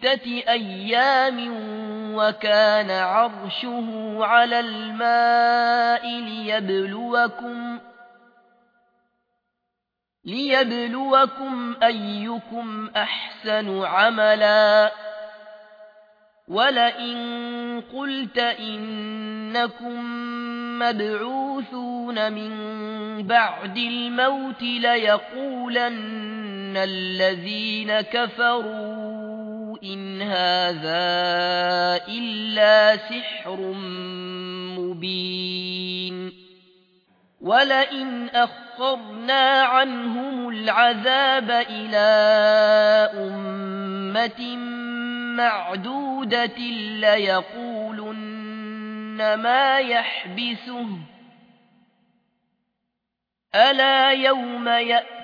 ستة أيام وكان عرشه على الماء ليبلوكم ليبلوكم أيكم أحسن عملا ولئن قلت إنكم مبعوثون من بعد الموت ليقولن الذين كفروا إن هذا إلا سحر مبين ولئن أخرنا عنهم العذاب إلى أمة معدودة ليقولن ما يحبسه ألا يوم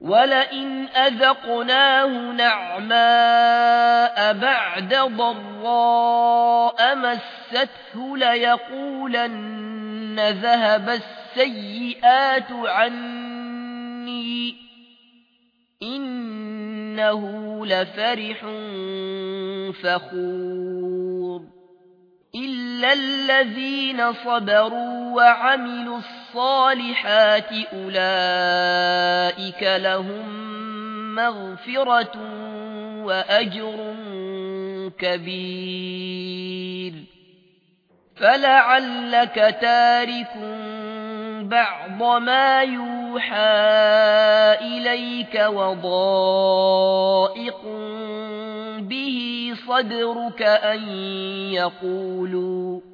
ولئن أذقناه نعماء بعد ضراء مسته ليقولن ذهب السيئات عني إنه لفرح فخور إلا الذين صبروا وعملوا الصالحات أولئك لهم مغفرة وأجر كبير. فلعلك تارك بعض ما يوحى إليك وضائق به صدرك أن يقولوا